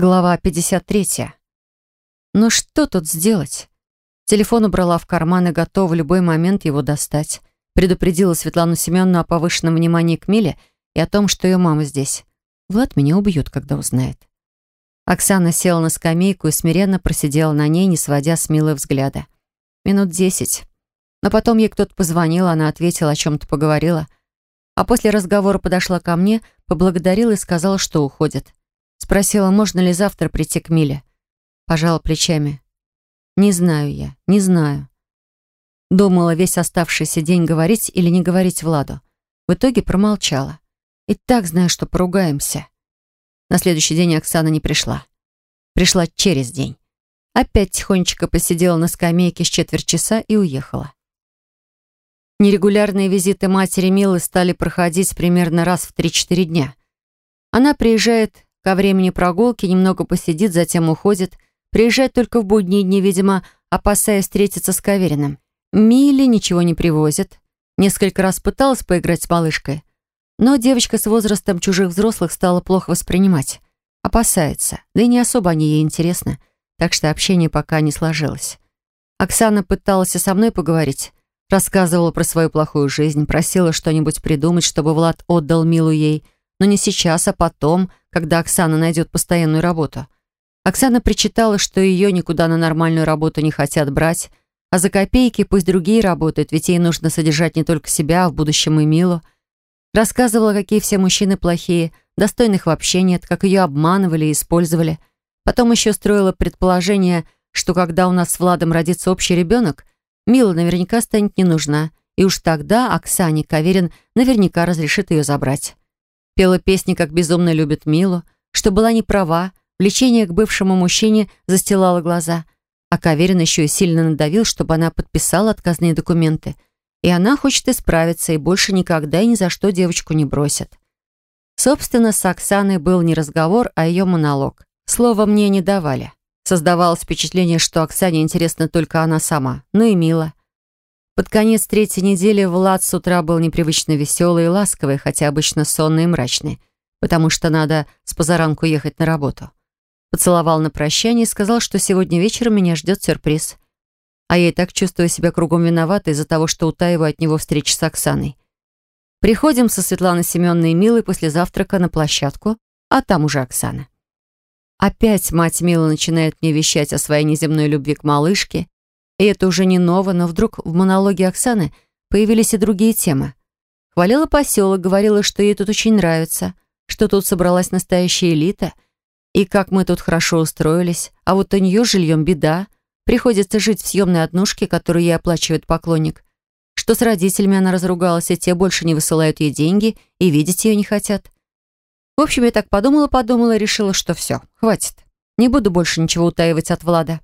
Глава 53. Ну что тут сделать? Телефон убрала в карман и готова в любой момент его достать. Предупредила Светлану Семеновну о повышенном внимании к Миле и о том, что ее мама здесь. Влад меня убьет, когда узнает. Оксана села на скамейку и смиренно просидела на ней, не сводя с Милы взгляда. Минут десять. Но потом ей кто-то позвонил, она ответила, о чем-то поговорила. А после разговора подошла ко мне, поблагодарила и сказала, что уходит. Спросила, можно ли завтра прийти к Миле. Пожала плечами. Не знаю я, не знаю. Думала весь оставшийся день говорить или не говорить Владу. В итоге промолчала. И так знаю, что поругаемся. На следующий день Оксана не пришла. Пришла через день. Опять тихонечко посидела на скамейке с четверть часа и уехала. Нерегулярные визиты матери Милы стали проходить примерно раз в 3-4 дня. Она приезжает Ко времени прогулки немного посидит, затем уходит. Приезжает только в будние дни, видимо, опасаясь встретиться с Кавериным. Милли ничего не привозит. Несколько раз пыталась поиграть с малышкой. Но девочка с возрастом чужих взрослых стала плохо воспринимать. Опасается. Да и не особо они ей интересны. Так что общение пока не сложилось. Оксана пыталась со мной поговорить. Рассказывала про свою плохую жизнь, просила что-нибудь придумать, чтобы Влад отдал Милу ей – но не сейчас, а потом, когда Оксана найдет постоянную работу. Оксана причитала, что ее никуда на нормальную работу не хотят брать, а за копейки пусть другие работают, ведь ей нужно содержать не только себя, а в будущем и Милу. Рассказывала, какие все мужчины плохие, достойных вообще нет, как ее обманывали и использовали. Потом еще строила предположение, что когда у нас с Владом родится общий ребенок, Мила наверняка станет не нужна, и уж тогда Оксане Каверин наверняка разрешит ее забрать. Пела песни, как безумно любит Милу, что была не права, влечение к бывшему мужчине застилало глаза, а Каверин еще и сильно надавил, чтобы она подписала отказные документы. И она хочет исправиться и больше никогда и ни за что девочку не бросит. Собственно, с Оксаной был не разговор, а ее монолог. Слова мне не давали. Создавалось впечатление, что Оксане интересна только она сама, ну и Мила. Под конец третьей недели Влад с утра был непривычно веселый и ласковый, хотя обычно сонный и мрачный, потому что надо с позаранку ехать на работу. Поцеловал на прощание и сказал, что сегодня вечером меня ждет сюрприз. А я и так чувствую себя кругом виноватой из-за того, что утаиваю от него встречи с Оксаной. Приходим со Светланой Семеновной и Милой после завтрака на площадку, а там уже Оксана. Опять мать Мила начинает мне вещать о своей неземной любви к малышке и это уже не ново, но вдруг в монологе Оксаны появились и другие темы. Хвалила поселок, говорила, что ей тут очень нравится, что тут собралась настоящая элита, и как мы тут хорошо устроились, а вот у нее жильем беда, приходится жить в съемной однушке, которую ей оплачивает поклонник, что с родителями она разругалась, и те больше не высылают ей деньги и видеть ее не хотят. В общем, я так подумала-подумала и решила, что все, хватит. Не буду больше ничего утаивать от Влада.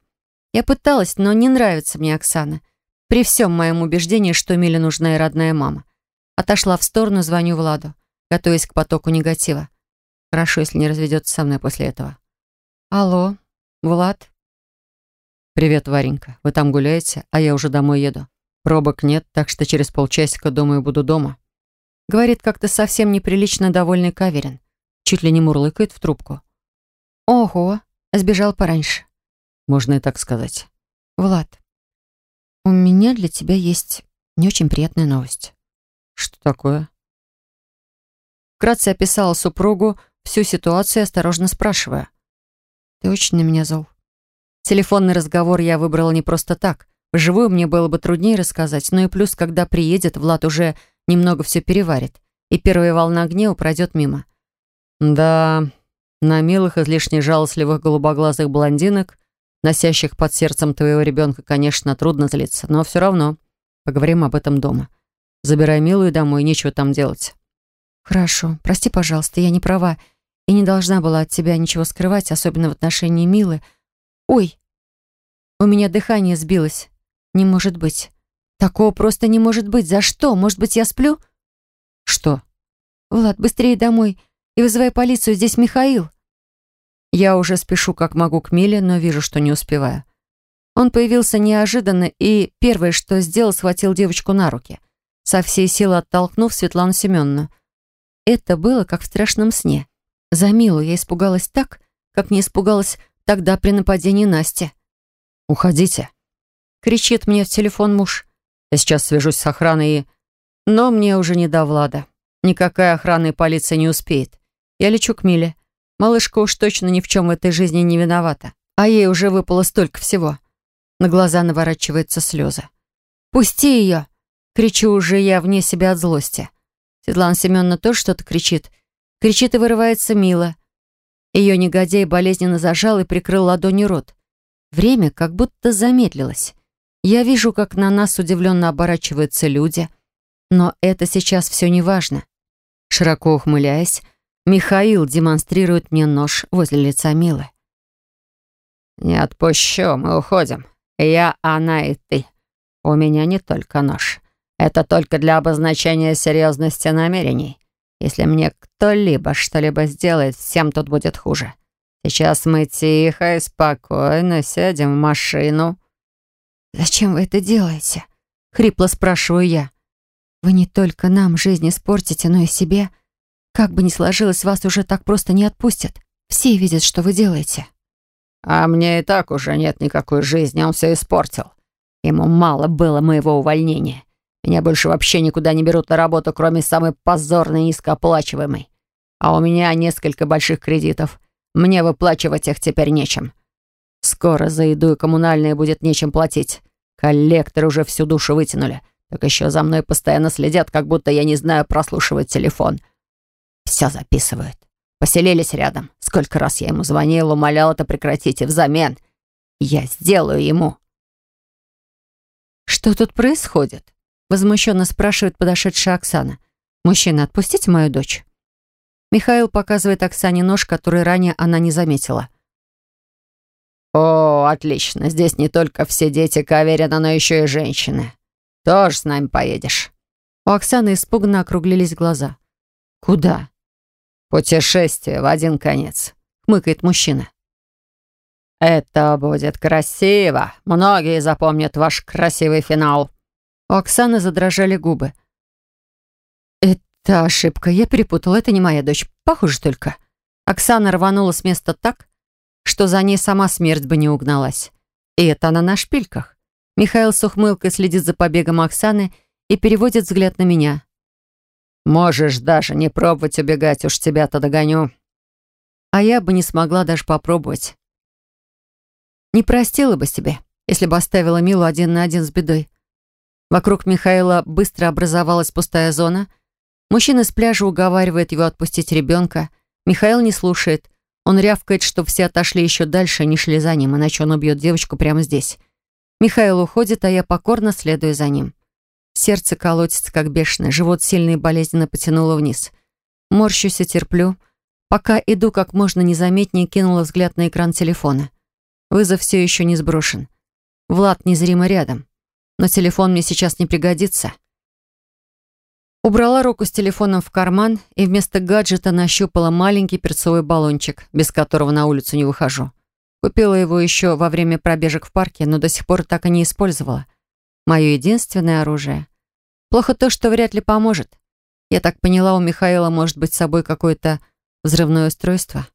Я пыталась, но не нравится мне Оксана. При всем моем убеждении, что Миле нужна и родная мама. Отошла в сторону, звоню Владу, готовясь к потоку негатива. Хорошо, если не разведется со мной после этого. Алло, Влад? Привет, Варенька. Вы там гуляете, а я уже домой еду. Пробок нет, так что через полчасика, думаю, буду дома. Говорит как-то совсем неприлично довольный Каверин. Чуть ли не мурлыкает в трубку. Ого, сбежал пораньше. Можно и так сказать. Влад, у меня для тебя есть не очень приятная новость. Что такое? Вкратце описала супругу всю ситуацию, осторожно спрашивая. Ты очень на меня зол. Телефонный разговор я выбрала не просто так. Вживую мне было бы труднее рассказать, но и плюс, когда приедет, Влад уже немного все переварит, и первая волна гнева пройдет мимо. Да, на милых, излишне жалостливых голубоглазых блондинок носящих под сердцем твоего ребенка, конечно, трудно злиться, но все равно поговорим об этом дома. Забирай милую домой, нечего там делать». «Хорошо. Прости, пожалуйста, я не права и не должна была от тебя ничего скрывать, особенно в отношении Милы. Ой, у меня дыхание сбилось. Не может быть. Такого просто не может быть. За что? Может быть, я сплю?» «Что?» «Влад, быстрее домой и вызывай полицию. Здесь Михаил». Я уже спешу как могу к Миле, но вижу, что не успеваю. Он появился неожиданно и первое, что сделал, схватил девочку на руки, со всей силы оттолкнув Светлану Семеновну. Это было как в страшном сне. За Милу я испугалась так, как не испугалась тогда при нападении Насти. «Уходите!» — кричит мне в телефон муж. «Я сейчас свяжусь с охраной и...» Но мне уже не до Влада. Никакая охрана и полиция не успеет. Я лечу к Миле. Малышка уж точно ни в чем в этой жизни не виновата. А ей уже выпало столько всего. На глаза наворачиваются слезы. «Пусти ее!» — кричу уже я вне себя от злости. Светлана Семеновна тоже что-то кричит. Кричит и вырывается Мила. Ее негодяй болезненно зажал и прикрыл ладонью рот. Время как будто замедлилось. Я вижу, как на нас удивленно оборачиваются люди. Но это сейчас все не важно. Широко ухмыляясь, Михаил демонстрирует мне нож возле лица Милы. «Не отпущу, мы уходим. Я, она и ты. У меня не только нож. Это только для обозначения серьезности намерений. Если мне кто-либо что-либо сделает, всем тут будет хуже. Сейчас мы тихо и спокойно сядем в машину». «Зачем вы это делаете?» — хрипло спрашиваю я. «Вы не только нам жизнь испортите, но и себе. Как бы ни сложилось, вас уже так просто не отпустят. Все видят, что вы делаете». А мне и так уже нет никакой жизни, он все испортил. Ему мало было моего увольнения. Меня больше вообще никуда не берут на работу, кроме самой позорной низкооплачиваемой. А у меня несколько больших кредитов. Мне выплачивать их теперь нечем. Скоро за еду и коммунальные будет нечем платить. Коллекторы уже всю душу вытянули. Так еще за мной постоянно следят, как будто я не знаю прослушивать телефон. Все записывают. Поселились рядом. Сколько раз я ему звонил, умолял это прекратить. И взамен я сделаю ему. «Что тут происходит?» Возмущенно спрашивает подошедшая Оксана. «Мужчина, отпустите мою дочь». Михаил показывает Оксане нож, который ранее она не заметила. «О, отлично. Здесь не только все дети Каверина, но еще и женщины. Тоже с нами поедешь». У Оксаны испуганно округлились глаза. «Куда?» «Путешествие в один конец», — хмыкает мужчина. «Это будет красиво. Многие запомнят ваш красивый финал». У Оксаны задрожали губы. «Это ошибка. Я перепутала. Это не моя дочь. Похоже только». Оксана рванула с места так, что за ней сама смерть бы не угналась. И это она на шпильках. Михаил с ухмылкой следит за побегом Оксаны и переводит взгляд на меня. Можешь даже не пробовать убегать, уж тебя-то догоню. А я бы не смогла даже попробовать. Не простила бы себе, если бы оставила Милу один на один с бедой. Вокруг Михаила быстро образовалась пустая зона. Мужчина с пляжа уговаривает его отпустить ребенка. Михаил не слушает. Он рявкает, что все отошли еще дальше, не шли за ним, иначе он убьет девочку прямо здесь. Михаил уходит, а я покорно следую за ним. Сердце колотится, как бешеное, живот сильно и болезненно потянуло вниз. Морщусь и терплю. Пока иду как можно незаметнее, кинула взгляд на экран телефона. Вызов все еще не сброшен. Влад незримо рядом. Но телефон мне сейчас не пригодится. Убрала руку с телефоном в карман и вместо гаджета нащупала маленький перцовый баллончик, без которого на улицу не выхожу. Купила его еще во время пробежек в парке, но до сих пор так и не использовала. Мое единственное оружие. Плохо то, что вряд ли поможет. Я так поняла, у Михаила может быть с собой какое-то взрывное устройство.